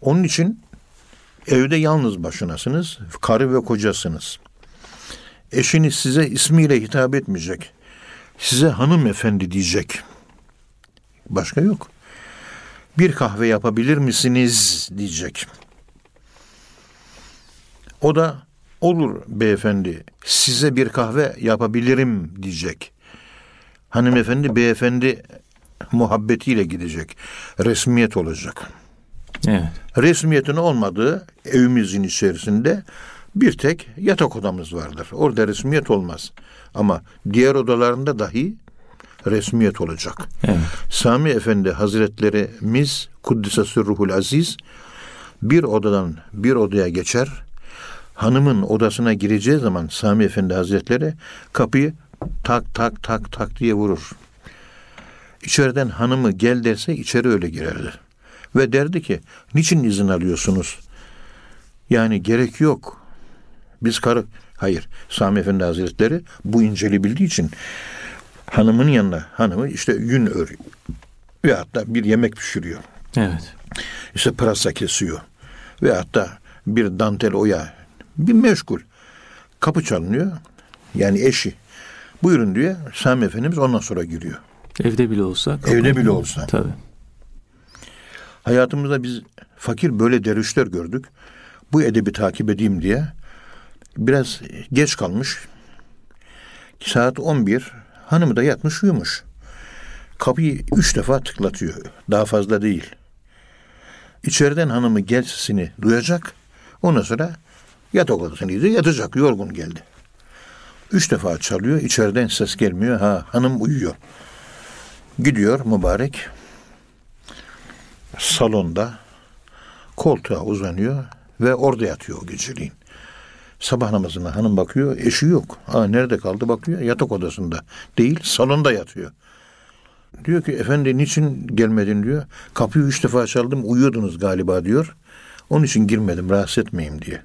Onun için evde yalnız başınasınız. Karı ve kocasınız. Eşiniz size ismiyle hitap etmeyecek. Size hanımefendi diyecek. Başka yok. Bir kahve yapabilir misiniz diyecek. O da olur beyefendi size bir kahve yapabilirim diyecek. Hanımefendi beyefendi muhabbetiyle gidecek. Resmiyet olacak. Evet. Resmiyetin olmadığı evimizin içerisinde bir tek yatak odamız vardır. Orada resmiyet olmaz. Ama diğer odalarında dahi resmiyet olacak. Evet. Sami Efendi Hazretlerimiz Kuddise Ruhul Aziz bir odadan bir odaya geçer. Hanımın odasına gireceği zaman Sami Efendi Hazretleri kapıyı tak tak tak tak diye vurur. İçeriden hanımı gel derse içeri öyle girerdi. Ve derdi ki niçin izin alıyorsunuz? Yani gerek yok. Biz karı... Hayır. Sami Efendi Hazretleri bu inceli bildiği için hanımın yanına hanımı işte yün örüyor. Ve hatta bir yemek pişiriyor. Evet. İşte pırasa kesiyor. Ve hatta bir dantel oya. Bir meşgul. Kapı çalınıyor. Yani eşi. Buyurun diyor. Sami Efendimiz ondan sonra giriyor. Evde bile olsa. Evde bile olsa. Tabii. Hayatımızda biz fakir böyle dervişler gördük. Bu edebi takip edeyim diye. Biraz geç kalmış. Saat 11. Hanımı da yatmış uyumuş. Kapıyı üç defa tıklatıyor. Daha fazla değil. İçeriden hanımı gel sesini duyacak. Ondan sonra yatak odasına gidiyor. Yatacak. Yorgun geldi. Üç defa çalıyor. içeriden ses gelmiyor. Ha hanım uyuyor. Gidiyor mübarek. Salonda koltuğa uzanıyor ve orada yatıyor o geceliğin. Sabah namazına hanım bakıyor, eşi yok. Ha nerede kaldı bakıyor, yatak odasında. Değil, salonda yatıyor. Diyor ki efendi niçin gelmedin diyor. Kapıyı üç defa çaldım, uyuyordunuz galiba diyor. Onun için girmedim, rahatsız etmeyeyim diye.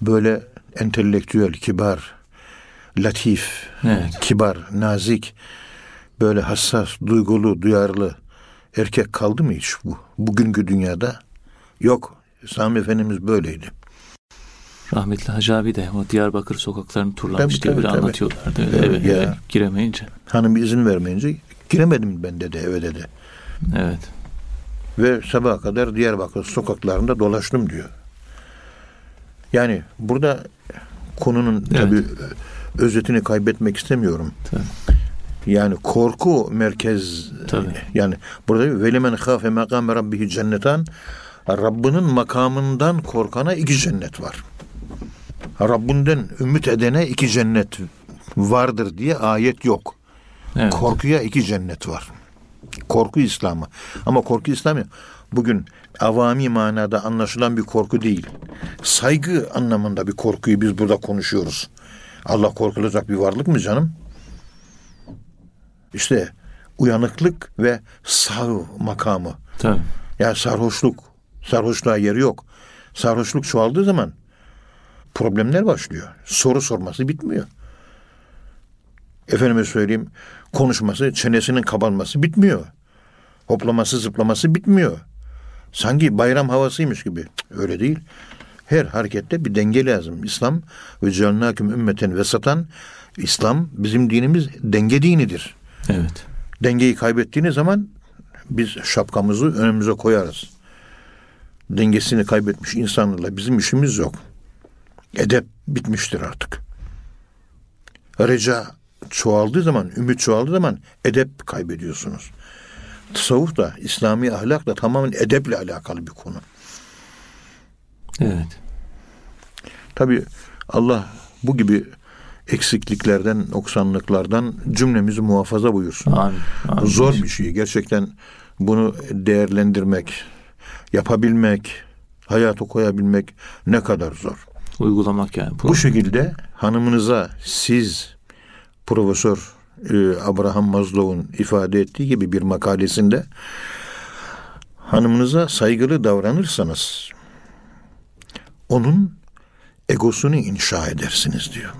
Böyle entelektüel, kibar, latif, Evet. kibar, nazik, böyle hassas, duygulu, duyarlı erkek kaldı mı hiç bu? Bugünkü dünyada yok. Sami Efendimiz böyleydi. Rahmetli Hacı abi de o Diyarbakır sokaklarını turlamış Tabii, diye tabii, bir anlatıyorlardı. Öyle Evet, eve, eve giremeyince. Hanım izin vermeyince giremedim ben dedi eve dedi. Evet. Ve sabaha kadar Diyarbakır sokaklarında dolaştım diyor. Yani burada konunun Evet. tabii özetini kaybetmek istemiyorum. Tabii. Yani korku merkez Tabii. yani burada velimen khafe makam rabbihi cennetan Rabbinin makamından korkana iki cennet var. Rabbinden ümit edene iki cennet vardır diye ayet yok. Evet. Korkuya iki cennet var. Korku İslam'ı. Ama korku İslam'ı bugün avami manada anlaşılan bir korku değil. Saygı anlamında bir korkuyu biz burada konuşuyoruz. Allah korkulacak bir varlık mı canım? İşte uyanıklık ve sağ makamı. Tabii. Yani sarhoşluk. Sarhoşluğa yeri yok. Sarhoşluk çoğaldığı zaman problemler başlıyor. Soru sorması bitmiyor. Efendime söyleyeyim konuşması, çenesinin kabarması bitmiyor. Hoplaması, zıplaması bitmiyor. Sanki bayram havasıymış gibi. Cık, Öyle değil. Her harekette bir denge lazım. İslam ve cealnâküm ümmeten ve satan İslam bizim dinimiz denge dinidir. Evet. Dengeyi kaybettiğiniz zaman biz şapkamızı önümüze koyarız. Dengesini kaybetmiş insanlarla bizim işimiz yok. Edep bitmiştir artık. Reca çoğaldığı zaman, ümit çoğaldığı zaman edep kaybediyorsunuz. Tasavvuf da, İslami ahlak da tamamen edeple alakalı bir konu. Evet. Tabi Allah bu gibi eksikliklerden, noksanlıklardan cümlemizi muhafaza buyursun. Amin. Amin. Zor bir şey. Gerçekten bunu değerlendirmek, yapabilmek, hayata koyabilmek ne kadar zor. Uygulamak yani. Bu şekilde hanımınıza siz Profesör e, Abraham Maslow'un ifade ettiği gibi bir makalesinde hanımınıza saygılı davranırsanız onun egosunu inşa edersiniz diyor.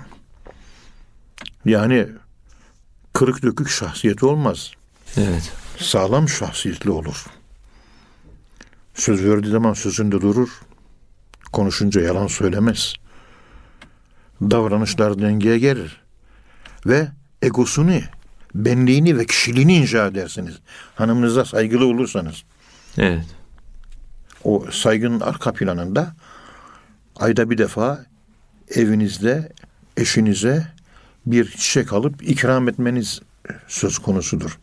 Yani kırık dökük şahsiyeti olmaz. Evet. Sağlam şahsiyetli olur. Söz verdiği zaman sözünde durur. Konuşunca yalan söylemez. Davranışlar dengeye gelir. Ve egosunu, benliğini ve kişiliğini inşa edersiniz. Hanımınıza saygılı olursanız. Evet. O saygının arka planında ayda bir defa evinizde eşinize bir çiçek alıp ikram etmeniz söz konusudur.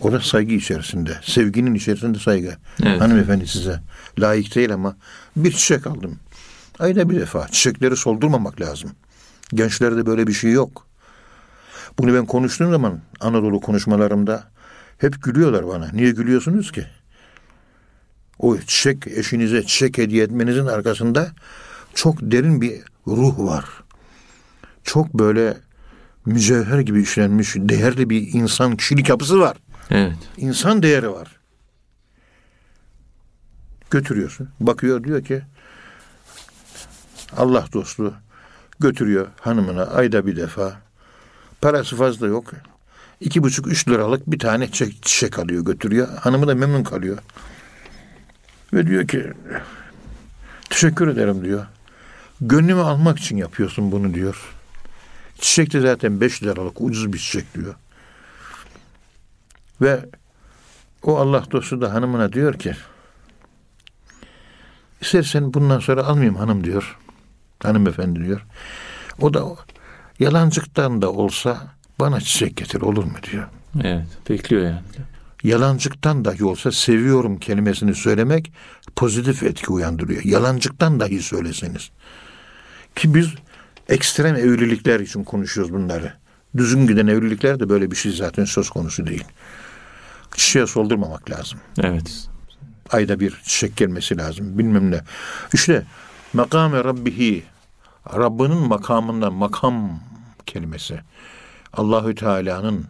O da saygı içerisinde. Sevginin içerisinde saygı. Evet. Hanımefendi size layık değil ama bir çiçek aldım. Ayda bir defa. Çiçekleri soldurmamak lazım. Gençlerde böyle bir şey yok. Bunu ben konuştuğum zaman Anadolu konuşmalarımda hep gülüyorlar bana. Niye gülüyorsunuz ki? O çiçek eşinize çiçek hediye etmenizin arkasında çok derin bir ruh var. Çok böyle mücevher gibi işlenmiş değerli bir insan kişilik yapısı var. Evet. İnsan değeri var. Götürüyorsun. Bakıyor diyor ki Allah dostu götürüyor hanımına ayda bir defa. Parası fazla yok. İki buçuk üç liralık bir tane çiçek, çiçek alıyor götürüyor. Hanımı da memnun kalıyor. Ve diyor ki teşekkür ederim diyor. Gönlümü almak için yapıyorsun bunu diyor. Çiçek de zaten beş liralık ucuz bir çiçek diyor. Ve o Allah dostu da hanımına diyor ki istersen bundan sonra almayayım hanım diyor. Hanımefendi diyor. O da yalancıktan da olsa bana çiçek getir olur mu diyor. Evet. Bekliyor yani. Yalancıktan dahi olsa seviyorum kelimesini söylemek pozitif etki uyandırıyor. Yalancıktan dahi söyleseniz. Ki biz ekstrem evlilikler için konuşuyoruz bunları. Düzgün giden evlilikler de böyle bir şey zaten söz konusu değil. Çiçeğe soldurmamak lazım. Evet. Ayda bir çiçek gelmesi lazım. Bilmem ne. İşte makame rabbihi Rabbinin makamından makam kelimesi. Allahü Teala'nın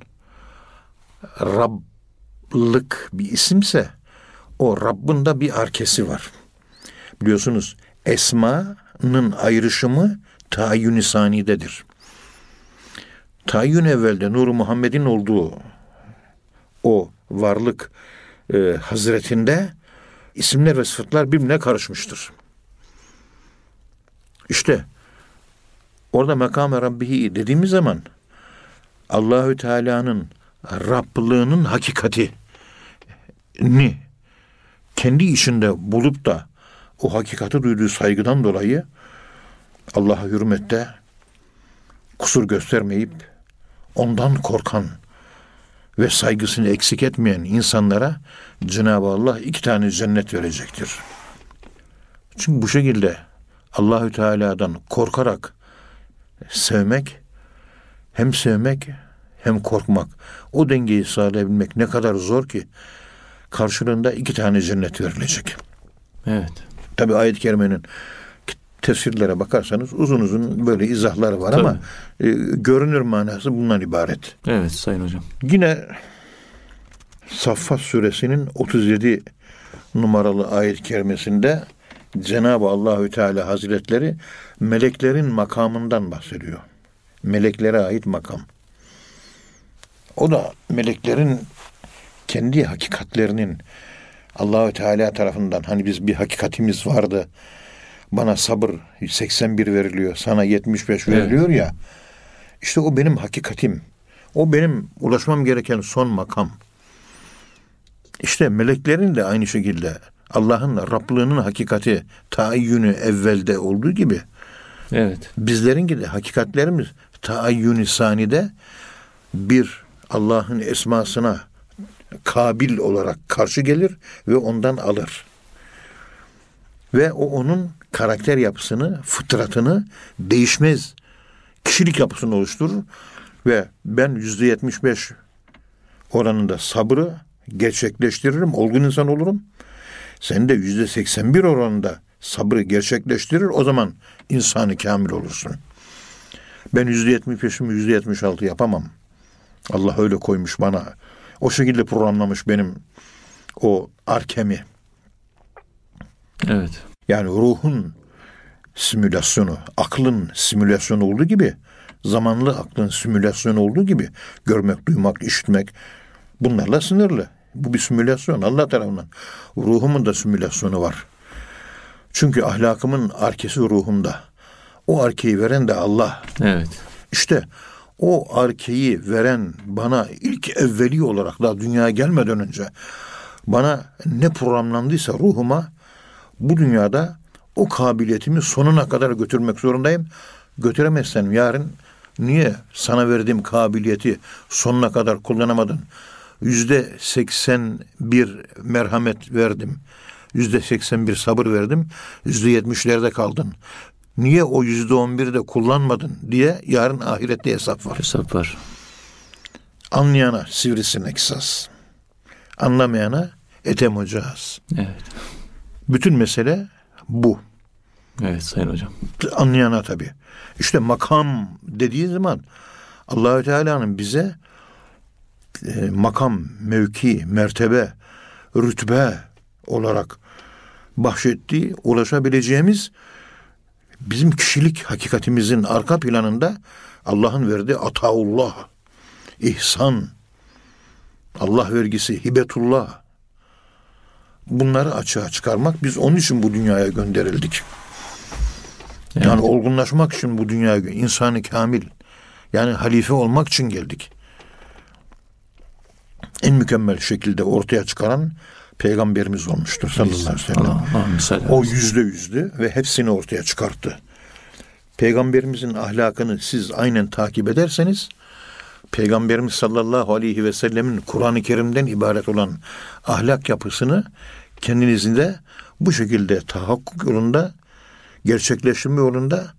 Rablık bir isimse o Rabbin de bir arkesi var. Biliyorsunuz esmanın ayrışımı tayyün-i sanidedir. Tayyün evvelde Nur Muhammed'in olduğu o varlık e, hazretinde isimler ve sıfatlar birbirine karışmıştır. İşte orada makame Rabbihi dediğimiz zaman Allahü Teala'nın Rablığının hakikati ni kendi içinde bulup da o hakikati duyduğu saygıdan dolayı Allah'a hürmette kusur göstermeyip ondan korkan ve saygısını eksik etmeyen insanlara Cenab-ı Allah iki tane cennet verecektir. Çünkü bu şekilde Allahü Teala'dan korkarak sevmek hem sevmek hem korkmak o dengeyi sağlayabilmek ne kadar zor ki karşılığında iki tane cennet verilecek. Evet. Tabi ayet-i kerimenin tefsirlere bakarsanız uzun uzun böyle izahları var Tabii. ama e, görünür manası bundan ibaret. Evet Sayın Hocam. Yine Saffat suresinin 37 numaralı ayet-i kerimesinde Cenab-ı Allahü Teala Hazretleri meleklerin makamından bahsediyor. Meleklere ait makam. O da meleklerin kendi hakikatlerinin Allahü Teala tarafından hani biz bir hakikatimiz vardı. Bana sabır 81 veriliyor, sana 75 veriliyor evet. ya. İşte o benim hakikatim. O benim ulaşmam gereken son makam. İşte meleklerin de aynı şekilde Allah'ın Rablığının hakikati taayyünü evvelde olduğu gibi evet. bizlerin gibi hakikatlerimiz taayyünü sanide bir Allah'ın esmasına kabil olarak karşı gelir ve ondan alır. Ve o onun karakter yapısını, fıtratını değişmez kişilik yapısını oluşturur ve ben yüzde yetmiş beş oranında sabrı gerçekleştiririm, olgun insan olurum. Sen de yüzde seksen bir oranında sabrı gerçekleştirir, o zaman insanı kamil olursun. Ben yüzde yetmiş beşimi yüzde yetmiş altı yapamam. Allah öyle koymuş bana. O şekilde programlamış benim o arkemi. Evet. Yani ruhun simülasyonu, aklın simülasyonu olduğu gibi, zamanlı aklın simülasyonu olduğu gibi görmek, duymak, işitmek bunlarla sınırlı. Bu bir simülasyon Allah tarafından. Ruhumun da simülasyonu var. Çünkü ahlakımın arkesi ruhumda. O arkeyi veren de Allah. Evet. İşte o arkeyi veren bana ilk evveli olarak daha dünyaya gelmeden önce bana ne programlandıysa ruhuma bu dünyada o kabiliyetimi sonuna kadar götürmek zorundayım. Götüremezsem yarın niye sana verdiğim kabiliyeti sonuna kadar kullanamadın? Yüzde seksen bir merhamet verdim. Yüzde seksen bir sabır verdim. Yüzde yetmişlerde kaldın. Niye o yüzde on biri de kullanmadın diye yarın ahirette hesap var. Hesap var. Anlayana sivrisinek saz. Anlamayana etem ocağız. Evet. Bütün mesele bu. Evet Sayın Hocam. Anlayana tabii. İşte makam dediği zaman Allahü Teala'nın bize e, makam, mevki, mertebe, rütbe olarak bahşettiği, ulaşabileceğimiz bizim kişilik hakikatimizin arka planında Allah'ın verdiği ataullah, ihsan, Allah vergisi, hibetullah. Bunları açığa çıkarmak biz onun için bu dünyaya gönderildik. Yani, yani olgunlaşmak için bu dünyaya insanı kamil yani halife olmak için geldik. En mükemmel şekilde ortaya çıkaran peygamberimiz olmuştur sallallahu aleyhi ve sellem. Allah, o yüzde yüzdü ve hepsini ortaya çıkarttı. Peygamberimizin ahlakını siz aynen takip ederseniz Peygamberimiz sallallahu aleyhi ve sellemin Kur'an-ı Kerim'den ibaret olan ahlak yapısını kendinizin de bu şekilde tahakkuk yolunda gerçekleştirme yolunda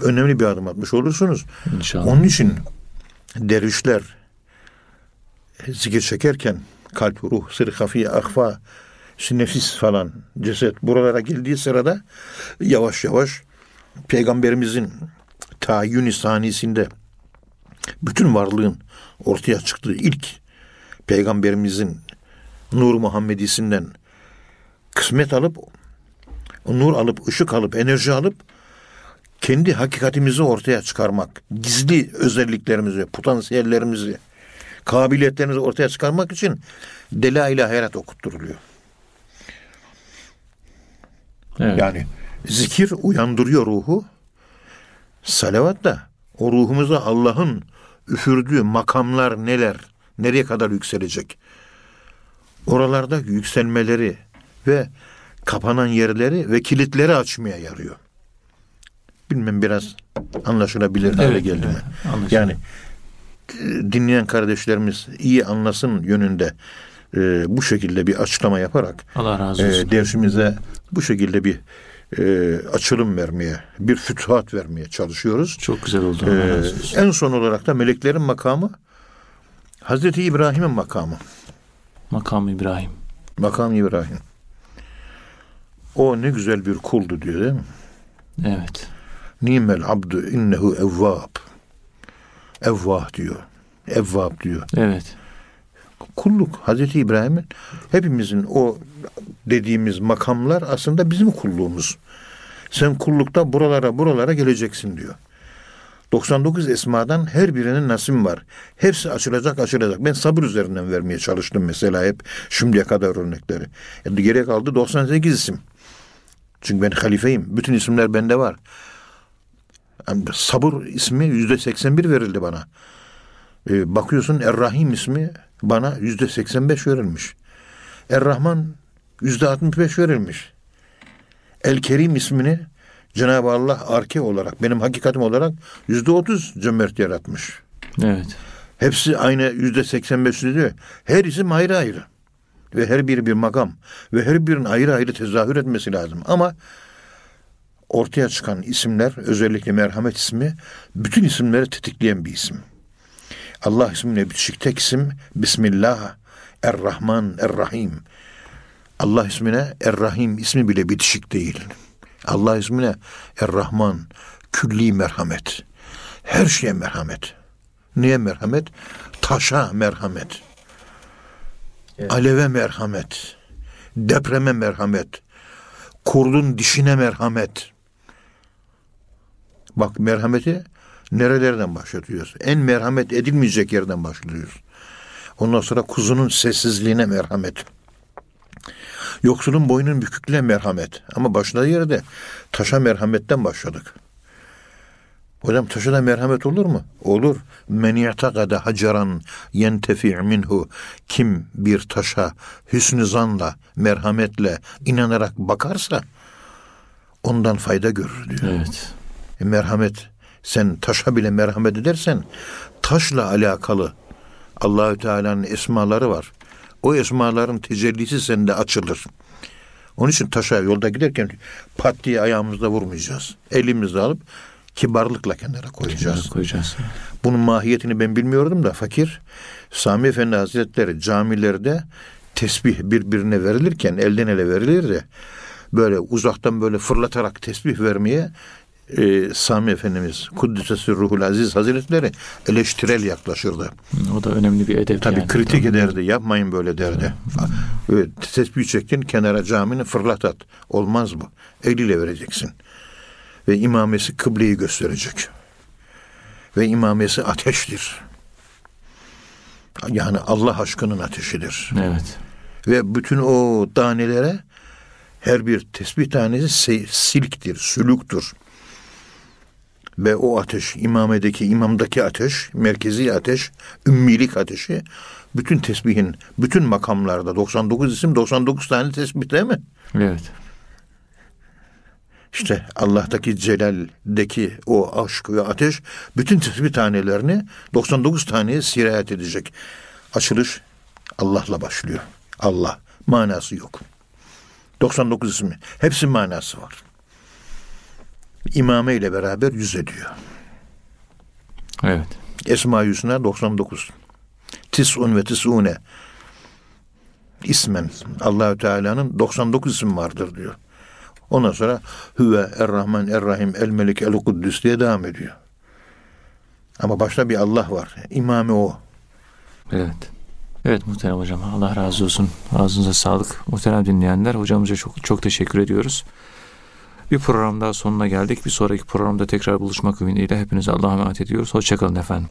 önemli bir adım atmış olursunuz. İnşallah. Onun için dervişler zikir çekerken kalp, ruh, sır, hafiye, akfa, nefis falan, ceset buralara geldiği sırada yavaş yavaş Peygamberimizin tayyün sanisinde bütün varlığın ortaya çıktığı ilk Peygamberimizin Nur Muhammedisinden kısmet alıp nur alıp, ışık alıp, enerji alıp kendi hakikatimizi ortaya çıkarmak, gizli özelliklerimizi, potansiyellerimizi, kabiliyetlerimizi ortaya çıkarmak için delail-i hayrat okutturuluyor. Evet. Yani zikir uyandırıyor ruhu. Salavat da o ruhumuza Allah'ın üfürdüğü makamlar neler, nereye kadar yükselecek? Oralarda yükselmeleri ve kapanan yerleri ve kilitleri açmaya yarıyor. bilmem biraz anlaşılabilir hale Evet, geldi mi? evet, anlaşıldı. Yani e, dinleyen kardeşlerimiz iyi anlasın yönünde e, bu şekilde bir açıklama yaparak Allah razı e, olsun. dersimize bu şekilde bir e, açılım vermeye, bir fütuhat vermeye çalışıyoruz. Çok güzel oldu. Ee, en son olarak da meleklerin makamı Hazreti İbrahim'in makamı. Makam İbrahim. Makam İbrahim. O ne güzel bir kuldu diyor değil mi? Evet. Nimel abdu innehu evvab. Evvah diyor. Evvab diyor. Evet. Kulluk Hazreti İbrahim'in hepimizin o dediğimiz makamlar aslında bizim kulluğumuz. Sen kullukta buralara buralara geleceksin diyor. 99 esmadan her birinin nasım var. Hepsi açılacak açılacak. Ben sabır üzerinden vermeye çalıştım mesela hep şimdiye kadar örnekleri. Yani geriye kaldı 98 isim. Çünkü ben halifeyim. Bütün isimler bende var. Yani sabır ismi yüzde 81 verildi bana. Ee, bakıyorsun Errahim ismi bana yüzde 85 verilmiş. Errahman yüzde 65 verilmiş. El Kerim ismini Cenab-ı Allah arke olarak benim hakikatim olarak yüzde 30 cömert yaratmış. Evet. Hepsi aynı yüzde 85 diyor. Her isim ayrı ayrı. Ve her biri bir makam. Ve her birinin ayrı ayrı tezahür etmesi lazım. Ama ortaya çıkan isimler özellikle merhamet ismi bütün isimleri tetikleyen bir isim. Allah ismine bitişik tek isim Bismillah Er-Rahman Er-Rahim. Allah ismine Er-Rahim ismi bile bitişik değil. Allah ismine Er-Rahman külli merhamet. Her şeye merhamet. Niye merhamet? Taşa merhamet. Evet. Aleve merhamet. Depreme merhamet. Kurdun dişine merhamet. Bak merhameti nerelerden başlatıyoruz? En merhamet edilmeyecek yerden başlıyoruz. Ondan sonra kuzunun sessizliğine merhamet. Yoksulun boynun büküklüğüne merhamet. Ama başladığı yerde taşa merhametten başladık. Hocam taşa da merhamet olur mu? Olur. Men yatakada hacaran yentefi minhu. Kim bir taşa hüsnü zanla, merhametle inanarak bakarsa ondan fayda görür diyor. Evet. E, merhamet sen taşa bile merhamet edersen taşla alakalı Allahü Teala'nın esmaları var. O esmaların tecellisi sende açılır. Onun için taşa yolda giderken pat diye ayağımızda vurmayacağız. Elimizle alıp kibarlıkla kenara koyacağız. Kenara koyacağız. Bunun mahiyetini ben bilmiyordum da fakir Sami Efendi Hazretleri camilerde tesbih birbirine verilirken elden ele verilir de böyle uzaktan böyle fırlatarak tesbih vermeye e, Sami Efendimiz Kuddisesi Ruhul Aziz Hazretleri eleştirel yaklaşırdı. O da önemli bir edep Tabii yani. kritik ederdi. Yapmayın böyle derdi. Evet, tesbih çektin kenara camini fırlat at. Olmaz bu. Eliyle vereceksin. Ve imamesi kıbleyi gösterecek. Ve imamesi ateştir. Yani Allah aşkının ateşidir. Evet. Ve bütün o tanelere her bir tesbih tanesi silktir, sülüktür. Ve o ateş, imamedeki, imamdaki ateş, merkezi ateş, ümmilik ateşi, bütün tesbihin, bütün makamlarda 99 isim, 99 tane tesbih değil mi? Evet. İşte Allah'taki celaldeki o aşk ve ateş bütün tesbih tanelerini 99 taneye sirayet edecek. Açılış Allah'la başlıyor. Allah. Manası yok. 99 ismi. Hepsi manası var. İmame ile beraber yüz ediyor. Evet. Esma Hüsna 99. Tis'un ve tis'une. İsmen. Allahü Teala'nın 99 isim vardır diyor. Ondan sonra Hüve, Er-Rahman, Er-Rahim, El-Melik, El-Kuddüs diye devam ediyor. Ama başta bir Allah var. İmamı o. Evet. Evet muhterem hocam. Allah razı olsun. Ağzınıza sağlık. Muhterem dinleyenler. Hocamıza çok çok teşekkür ediyoruz. Bir program daha sonuna geldik. Bir sonraki programda tekrar buluşmak ümidiyle hepinize Allah'a emanet ediyoruz. Hoşçakalın efendim.